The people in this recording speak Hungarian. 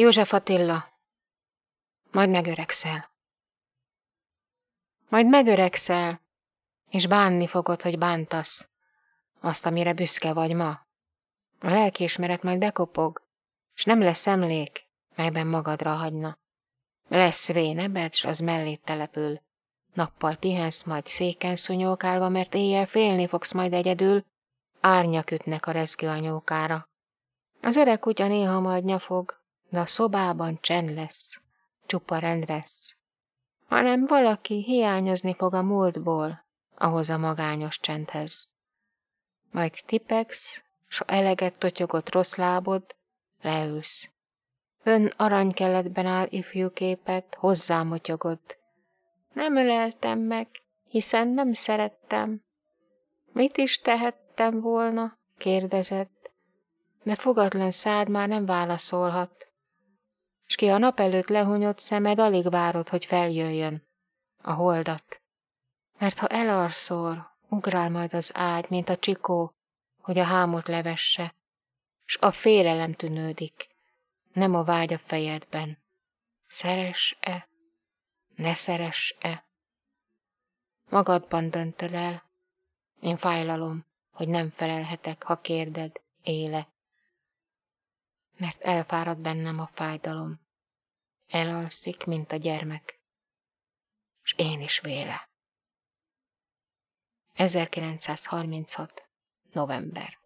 József Attila, majd megöregszel. Majd megöregszel, és bánni fogod, hogy bántasz azt, amire büszke vagy ma. A lelkiismeret majd bekopog, és nem lesz emlék, melyben magadra hagyna. Lesz vénebed, s az mellét települ. Nappal pihensz, majd széken szunyókálva, mert éjjel félni fogsz majd egyedül, árnyak ütnek a rezgő anyókára. Az öreg kutya néha majd nyafog, a szobában csend lesz, csupa rend lesz, hanem valaki hiányozni fog a múltból, ahhoz a magányos csendhez. Majd tipegsz, s ha eleget totyogott rossz lábod, leülsz. Ön aranykeletben áll ifjú képet, hozzám motyogott. Nem öleltem meg, hiszen nem szerettem. Mit is tehettem volna? kérdezett, mert fogatlan szád már nem válaszolhat. S ki a nap előtt lehunyott szemed, alig várod, hogy feljöjjön a holdat. Mert ha elarszol, ugrál majd az ágy, mint a csikó, hogy a hámot levesse, s a félelem tűnődik, nem a vágy a fejedben. Szeres-e? Ne szeres-e? Magadban döntöd el. Én fájlalom, hogy nem felelhetek, ha kérded, éle. Mert elfárad bennem a fájdalom. Elalszik, mint a gyermek. És én is véle. 1936. november